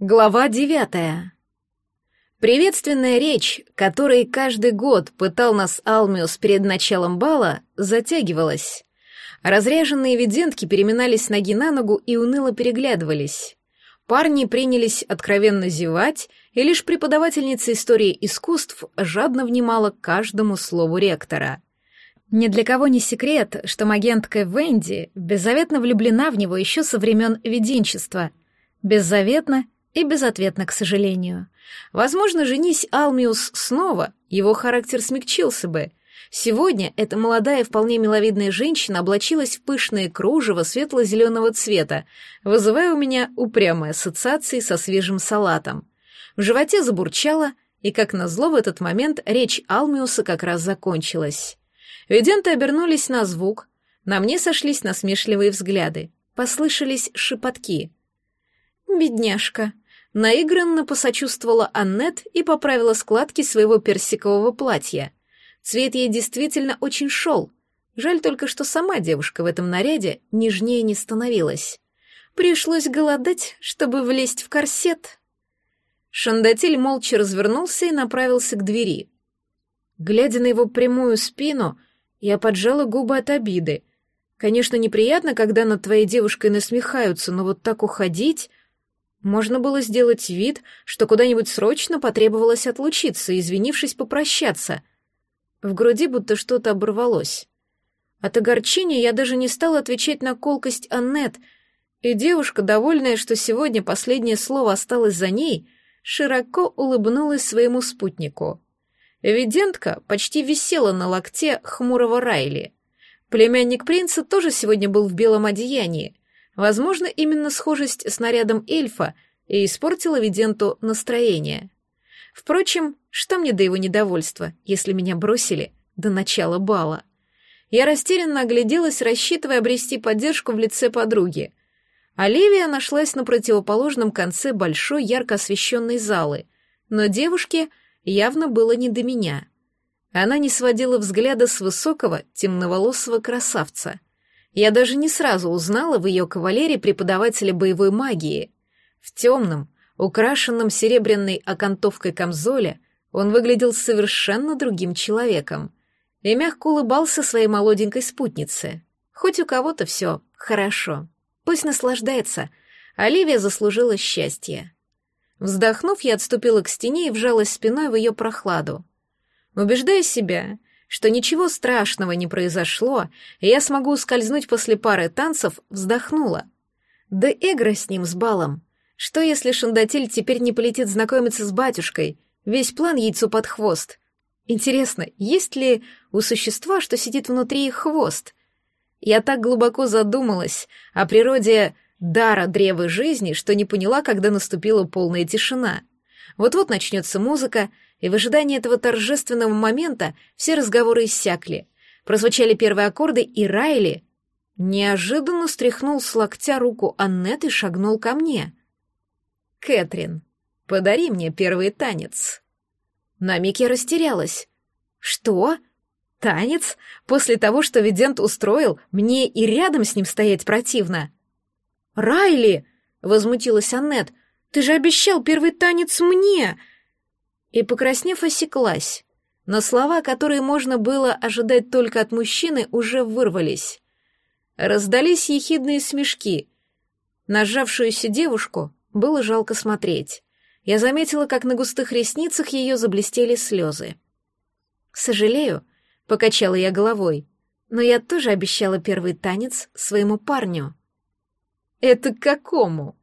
Глава девятая. Приветственная речь, которой каждый год пытал нас Алмиус перед началом бала, затягивалась. Разряженные видентки переминались ноги на ногу и уныло переглядывались. Парни принялись откровенно зевать, и лишь преподавательница истории искусств жадно внимала каждому слову ректора. Ни для кого не секрет, что магентка Венди беззаветно влюблена в него еще со времен виденчества. Беззаветно — и безответно, к сожалению. Возможно, женись Алмиус снова, его характер смягчился бы. Сегодня эта молодая, вполне миловидная женщина облачилась в пышное кружево светло-зеленого цвета, вызывая у меня упрямые ассоциации со свежим салатом. В животе забурчало, и, как назло, в этот момент речь Алмиуса как раз закончилась. Виденты обернулись на звук, на мне сошлись насмешливые взгляды, послышались шепотки. «Бедняжка», Наигранно посочувствовала Аннет и поправила складки своего персикового платья. Цвет ей действительно очень шел. Жаль только, что сама девушка в этом наряде нежнее не становилась. Пришлось голодать, чтобы влезть в корсет. Шандатель молча развернулся и направился к двери. Глядя на его прямую спину, я поджала губы от обиды. Конечно, неприятно, когда над твоей девушкой насмехаются, но вот так уходить... Можно было сделать вид, что куда-нибудь срочно потребовалось отлучиться, извинившись попрощаться. В груди будто что-то оборвалось. От огорчения я даже не стала отвечать на колкость Аннет, и девушка, довольная, что сегодня последнее слово осталось за ней, широко улыбнулась своему спутнику. Эвидентка почти висела на локте хмурого Райли. Племянник принца тоже сегодня был в белом одеянии, Возможно, именно схожесть с нарядом эльфа и испортила Виденту настроение. Впрочем, что мне до его недовольства, если меня бросили до начала бала? Я растерянно огляделась, рассчитывая обрести поддержку в лице подруги. Оливия нашлась на противоположном конце большой ярко освещенной залы, но девушке явно было не до меня. Она не сводила взгляда с высокого, темноволосого красавца — я даже не сразу узнала в ее кавалере преподавателя боевой магии. В темном, украшенном серебряной окантовкой камзоле он выглядел совершенно другим человеком и мягко улыбался своей молоденькой спутнице. Хоть у кого-то все хорошо. Пусть наслаждается. Оливия заслужила счастье. Вздохнув, я отступила к стене и вжалась спиной в ее прохладу. Убеждая себя, что ничего страшного не произошло, и я смогу ускользнуть после пары танцев, вздохнула. Да Эгра с ним, с балом. Что, если Шандатель теперь не полетит знакомиться с батюшкой? Весь план яйцу под хвост. Интересно, есть ли у существа, что сидит внутри их хвост? Я так глубоко задумалась о природе дара древа жизни, что не поняла, когда наступила полная тишина. Вот-вот начнется музыка, и в ожидании этого торжественного момента все разговоры иссякли. Прозвучали первые аккорды, и Райли неожиданно стряхнул с локтя руку Аннет и шагнул ко мне. «Кэтрин, подари мне первый танец». На миг я растерялась. «Что? Танец? После того, что Видент устроил, мне и рядом с ним стоять противно?» «Райли!» — возмутилась Аннет. «Ты же обещал первый танец мне!» и, покраснев, осеклась. Но слова, которые можно было ожидать только от мужчины, уже вырвались. Раздались ехидные смешки. Нажавшуюся девушку было жалко смотреть. Я заметила, как на густых ресницах ее заблестели слезы. «Сожалею», — покачала я головой, «но я тоже обещала первый танец своему парню». «Это какому?»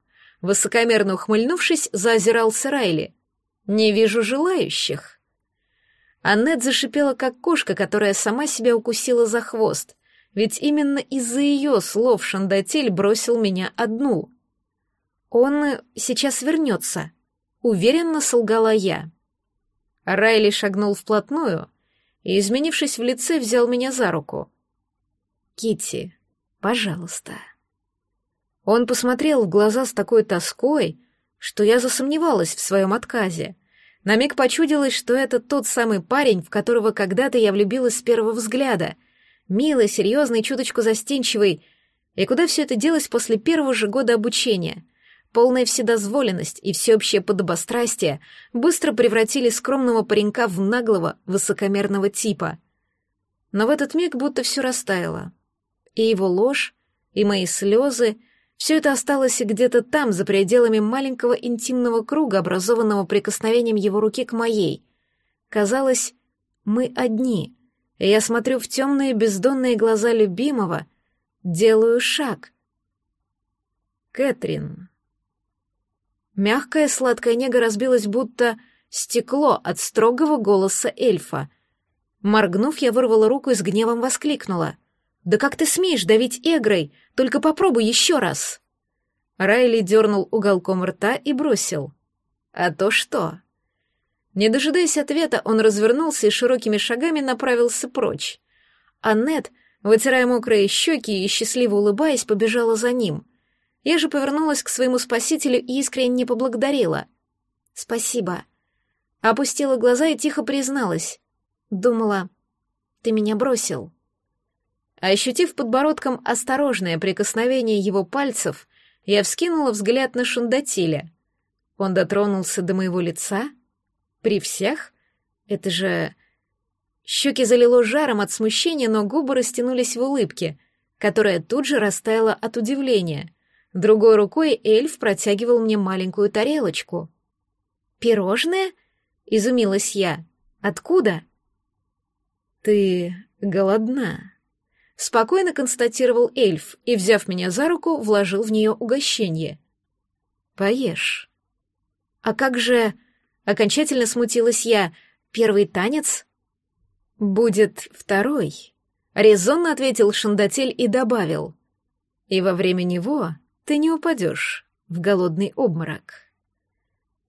Высокомерно ухмыльнувшись, заозирался Райли. «Не вижу желающих». Аннет зашипела, как кошка, которая сама себя укусила за хвост, ведь именно из-за ее слов Шандатель бросил меня одну. «Он сейчас вернется», — уверенно солгала я. Райли шагнул вплотную и, изменившись в лице, взял меня за руку. Кити, пожалуйста». Он посмотрел в глаза с такой тоской, что я засомневалась в своем отказе. На миг почудилось, что это тот самый парень, в которого когда-то я влюбилась с первого взгляда. Милый, серьезный, чуточку застенчивый. И куда все это делось после первого же года обучения? полная вседозволенность и всеобщее подобострастие быстро превратили скромного паренька в наглого, высокомерного типа. Но в этот миг будто все растаяло. И его ложь, и мои слезы, все это осталось где-то там, за пределами маленького интимного круга, образованного прикосновением его руки к моей. Казалось, мы одни, и я смотрю в темные бездонные глаза любимого, делаю шаг. Кэтрин. Мягкая сладкая нега разбилась, будто стекло от строгого голоса эльфа. Моргнув, я вырвала руку и с гневом воскликнула. «Да как ты смеешь давить Эгрой? Только попробуй еще раз!» Райли дернул уголком рта и бросил. «А то что?» Не дожидаясь ответа, он развернулся и широкими шагами направился прочь. Аннет, вытирая мокрые щеки и счастливо улыбаясь, побежала за ним. Я же повернулась к своему спасителю и искренне поблагодарила. «Спасибо». Опустила глаза и тихо призналась. Думала, ты меня бросил. Ощутив подбородком осторожное прикосновение его пальцев, я вскинула взгляд на Шундатиля. Он дотронулся до моего лица — при всех? Это же... Щеки залило жаром от смущения, но губы растянулись в улыбке, которая тут же растаяла от удивления. Другой рукой эльф протягивал мне маленькую тарелочку. «Пирожное?» — изумилась я. «Откуда?» «Ты голодна», — спокойно констатировал эльф и, взяв меня за руку, вложил в нее угощение. «Поешь». «А как же...» Окончательно смутилась я. Первый танец? Будет второй. Резонно ответил Шандатель и добавил. И во время него ты не упадешь в голодный обморок.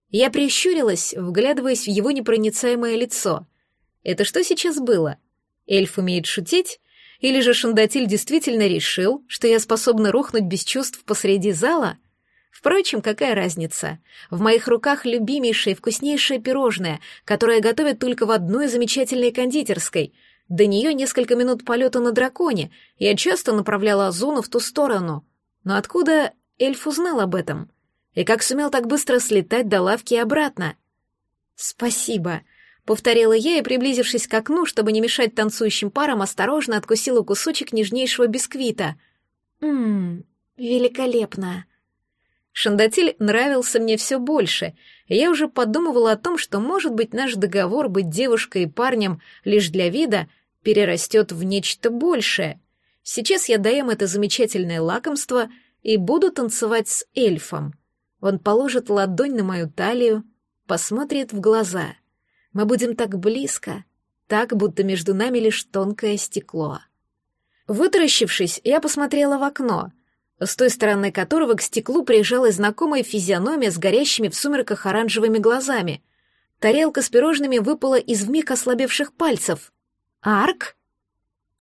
Я прищурилась, вглядываясь в его непроницаемое лицо. Это что сейчас было? Эльф умеет шутить? Или же Шандатиль действительно решил, что я способна рухнуть без чувств посреди зала — Впрочем, какая разница? В моих руках любимейшее и вкуснейшее пирожное, которое готовят только в одной замечательной кондитерской. До нее несколько минут полета на драконе. Я часто направляла Азуну в ту сторону. Но откуда эльф узнал об этом? И как сумел так быстро слетать до лавки и обратно? «Спасибо», — повторила я и, приблизившись к окну, чтобы не мешать танцующим парам, осторожно откусила кусочек нежнейшего бисквита. «Ммм, великолепно!» Шандатиль нравился мне все больше, и я уже подумывала о том, что, может быть, наш договор быть девушкой и парнем лишь для вида перерастет в нечто большее. Сейчас я даем это замечательное лакомство и буду танцевать с эльфом. Он положит ладонь на мою талию, посмотрит в глаза. Мы будем так близко, так, будто между нами лишь тонкое стекло. Вытаращившись, я посмотрела в окно — с той стороны которого к стеклу приезжала знакомая физиономия с горящими в сумерках оранжевыми глазами. Тарелка с пирожными выпала из вмиг ослабевших пальцев. «Арк?»